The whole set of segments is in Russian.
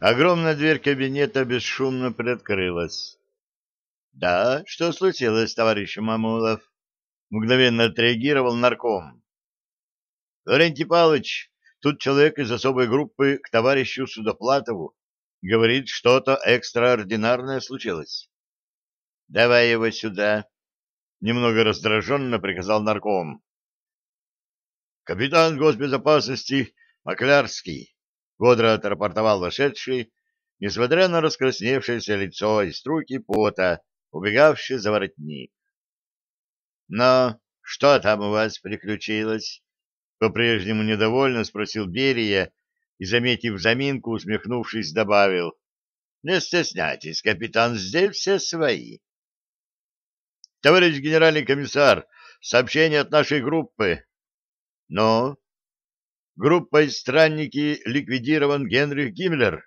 Огромная дверь кабинета бесшумно приоткрылась. — Да, что случилось, товарищ Мамулов? — мгновенно отреагировал нарком. — Лаврентий Павлович, тут человек из особой группы к товарищу Судоплатову. Говорит, что-то экстраординарное случилось. — Давай его сюда. Немного раздраженно приказал нарком. — Капитан госбезопасности Маклярский бодро отрапортовал вошедший, несмотря на раскрасневшееся лицо и струйки пота, убегавший за воротник. — Но что там у вас приключилось? — по-прежнему недовольно спросил Берия и, заметив заминку, усмехнувшись, добавил. — Не стесняйтесь, капитан, здесь все свои. — Товарищ генеральный комиссар, сообщение от нашей группы. — Ну, Группой странники ликвидирован Генрих Гиммлер.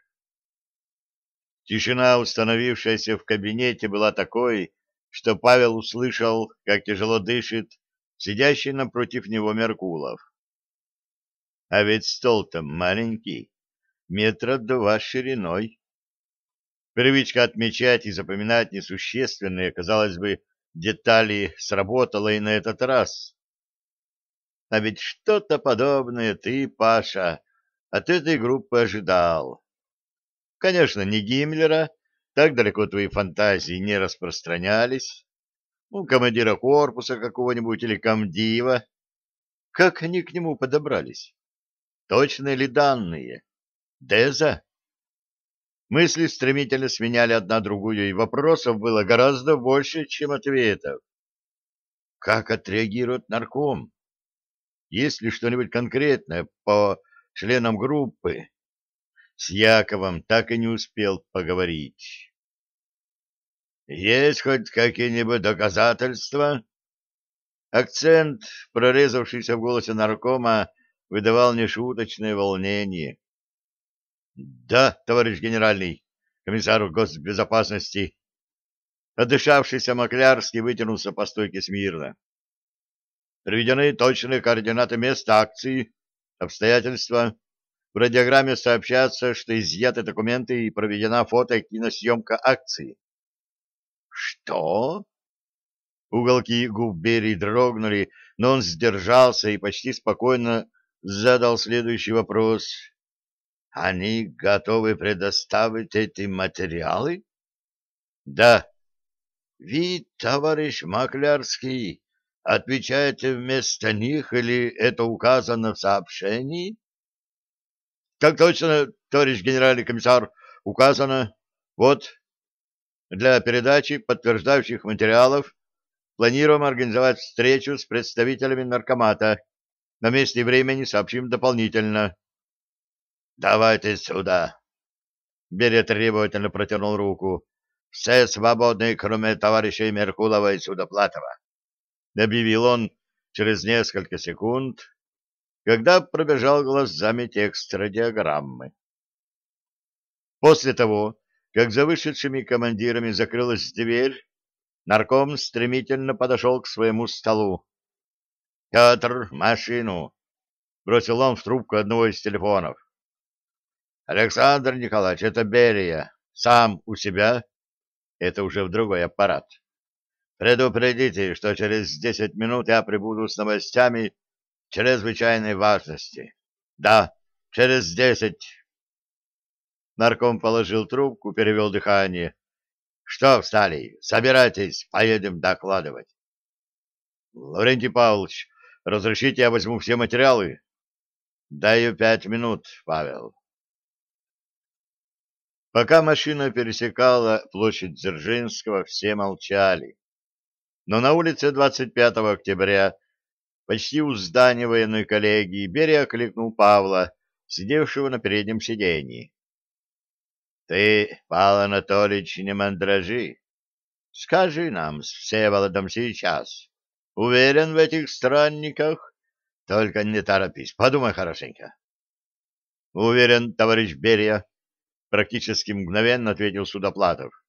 Тишина, установившаяся в кабинете, была такой, что Павел услышал, как тяжело дышит сидящий напротив него Меркулов. А ведь стол-то маленький, метра два шириной. Привычка отмечать и запоминать несущественные, казалось бы, детали сработала и на этот раз. А ведь что-то подобное ты, Паша, от этой группы ожидал. Конечно, не Гиммлера, так далеко твои фантазии не распространялись. Ну, командира корпуса какого-нибудь или комдива. Как они к нему подобрались? Точные ли данные? Деза? Мысли стремительно сменяли одна другую, и вопросов было гораздо больше, чем ответов. Как отреагирует нарком? Есть ли что-нибудь конкретное по членам группы? С Яковом так и не успел поговорить. Есть хоть какие-нибудь доказательства? Акцент, прорезавшийся в голосе наркома, выдавал нешуточное волнение. Да, товарищ генеральный, комиссар госбезопасности. Отдышавшийся Маклярский вытянулся по стойке смирно. Приведены точные координаты места акции, обстоятельства. В радиограмме сообщается, что изъяты документы и проведена фото- и киносъемка акции. Что? Уголки губ Берии дрогнули, но он сдержался и почти спокойно задал следующий вопрос. Они готовы предоставить эти материалы? Да. Вид, товарищ Маклярский, Отвечаете вместо них или это указано в сообщении? Как точно, товарищ генеральный комиссар, указано. Вот, для передачи подтверждающих материалов планируем организовать встречу с представителями наркомата. На месте и времени сообщим дополнительно. Давайте сюда. Берия требовательно протянул руку. Все свободны, кроме товарищей Меркулова и Судоплатова объявил он через несколько секунд, когда пробежал глазами текст радиограммы. После того, как за вышедшими командирами закрылась дверь, нарком стремительно подошел к своему столу. — Петр, машину! — бросил он в трубку одного из телефонов. — Александр Николаевич, это Берия. Сам у себя? Это уже в другой аппарат. Предупредите, что через десять минут я прибуду с новостями чрезвычайной важности. Да, через десять. Нарком положил трубку, перевел дыхание. Что встали? Собирайтесь, поедем докладывать. Лаврентий Павлович, разрешите я возьму все материалы? Даю пять минут, Павел. Пока машина пересекала площадь Дзержинского, все молчали но на улице 25 октября, почти у здания военной коллегии, Берия окликнул Павла, сидевшего на переднем сиденье. — Ты, Павел Анатольевич, не мандражи. Скажи нам с Всеволодом сейчас. Уверен в этих странниках? Только не торопись, подумай хорошенько. — Уверен, товарищ Берия, — практически мгновенно ответил Судоплатов. —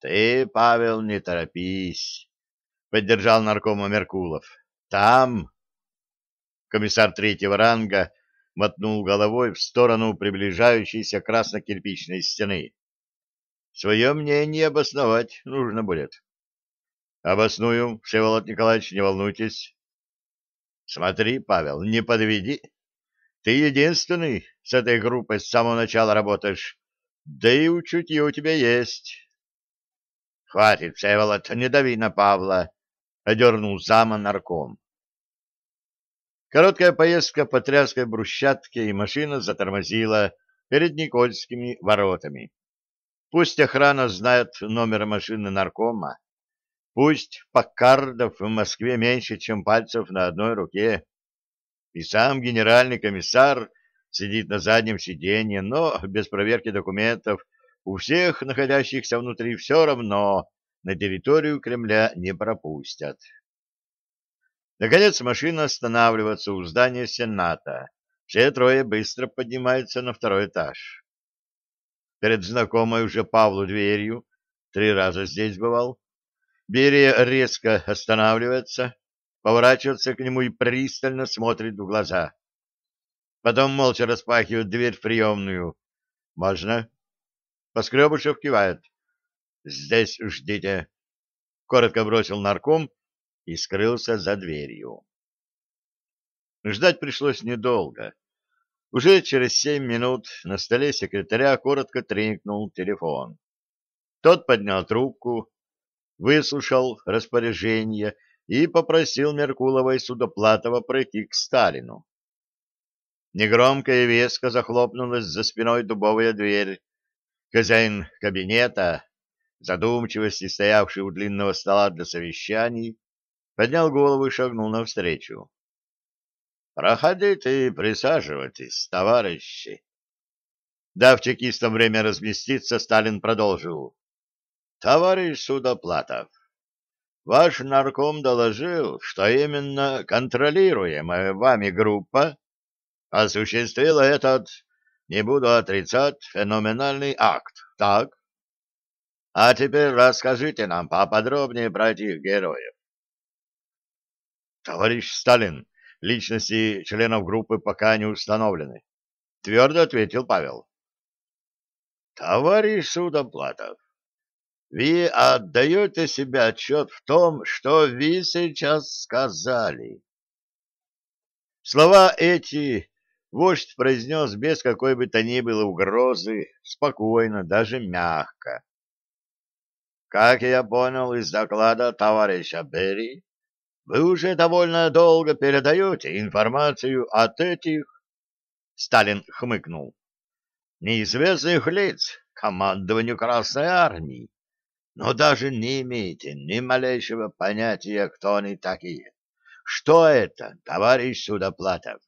Ты, Павел, не торопись, — поддержал наркома Меркулов. — Там... Комиссар третьего ранга мотнул головой в сторону приближающейся красно-кирпичной стены. Свое мнение обосновать нужно будет. Обосную, Всеволод Николаевич, не волнуйтесь. Смотри, Павел, не подведи. Ты единственный с этой группой с самого начала работаешь, да и учутье у тебя есть. Хватит, Всеволод, не дави на Павла, — одернул зама нарком. Короткая поездка по тряской брусчатке, и машина затормозила перед Никольскими воротами. Пусть охрана знает номер машины наркома, пусть Паккардов в Москве меньше, чем пальцев на одной руке, и сам генеральный комиссар сидит на заднем сиденье, но без проверки документов у всех находящихся внутри все равно на территорию Кремля не пропустят. Наконец машина останавливается у здания Сената. Все трое быстро поднимаются на второй этаж. Перед знакомой уже Павлу дверью, три раза здесь бывал, Берия резко останавливается, поворачивается к нему и пристально смотрит в глаза. Потом молча распахивает дверь в приемную. «Можно?» Поскребышев кивает. «Здесь ждите». Коротко бросил нарком и скрылся за дверью. Ждать пришлось недолго. Уже через семь минут на столе секретаря коротко тренькнул телефон. Тот поднял трубку, выслушал распоряжение и попросил Меркулова и Судоплатова пройти к Сталину. Негромко и веско захлопнулась за спиной дубовая дверь. Хозяин кабинета, задумчивости стоявший у длинного стола для совещаний, поднял голову и шагнул навстречу. — Проходите и присаживайтесь, товарищи. Дав чекистам время разместиться, Сталин продолжил. — Товарищ Судоплатов, ваш нарком доложил, что именно контролируемая вами группа осуществила этот, не буду отрицать, феноменальный акт, так? А теперь расскажите нам поподробнее про этих героев. Товарищ Сталин, личности членов группы пока не установлены. Твердо ответил Павел. Товарищ Судоплатов, вы отдаете себе отчет в том, что вы сейчас сказали. Слова эти вождь произнес без какой бы то ни было угрозы, спокойно, даже мягко. Как я понял из доклада товарища Берри, вы уже довольно долго передаете информацию от этих... Сталин хмыкнул. Неизвестных лиц командованию Красной Армии, но даже не имеете ни малейшего понятия, кто они такие. Что это, товарищ Судоплатов?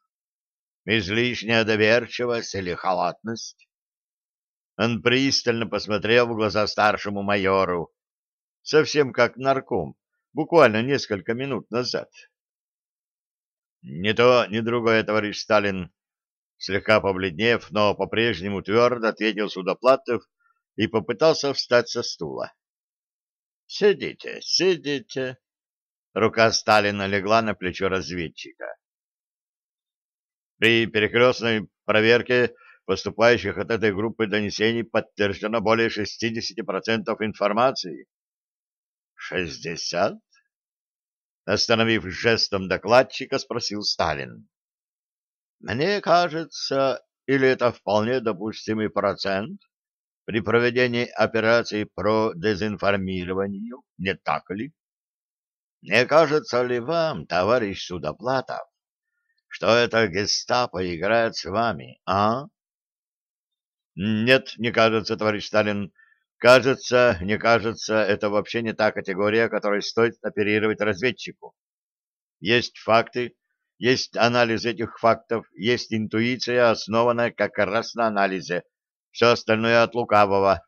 Излишняя доверчивость или халатность? Он пристально посмотрел в глаза старшему майору, совсем как нарком, буквально несколько минут назад. «Не то, ни другое, товарищ Сталин», слегка побледнев, но по-прежнему твердо ответил Судоплатов и попытался встать со стула. «Сидите, сидите». Рука Сталина легла на плечо разведчика. При перекрестной проверке поступающих от этой группы донесений подтверждено более 60% информации, «Шестьдесят?» Остановив жестом докладчика, спросил Сталин. «Мне кажется, или это вполне допустимый процент при проведении операции по дезинформированию, не так ли? Не кажется ли вам, товарищ Судоплатов, что это гестапо играет с вами, а?» «Нет, не кажется, товарищ Сталин. Кажется, не кажется, это вообще не та категория, которой стоит оперировать разведчику. Есть факты, есть анализ этих фактов, есть интуиция, основанная как раз на анализе. Все остальное от лукавого.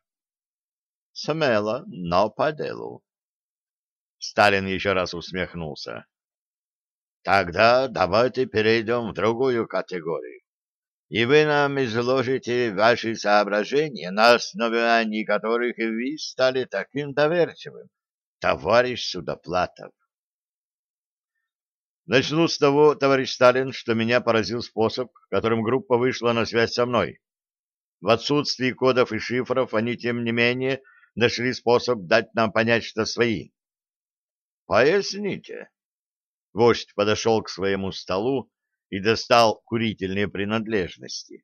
Смело, но по делу. Сталин еще раз усмехнулся. Тогда давайте перейдем в другую категорию и вы нам изложите ваши соображения, на основании которых вы стали таким доверчивым, товарищ Судоплатов. Начну с того, товарищ Сталин, что меня поразил способ, которым группа вышла на связь со мной. В отсутствии кодов и шифров они, тем не менее, нашли способ дать нам понять, что свои. Поясните. Вождь подошел к своему столу и достал курительные принадлежности.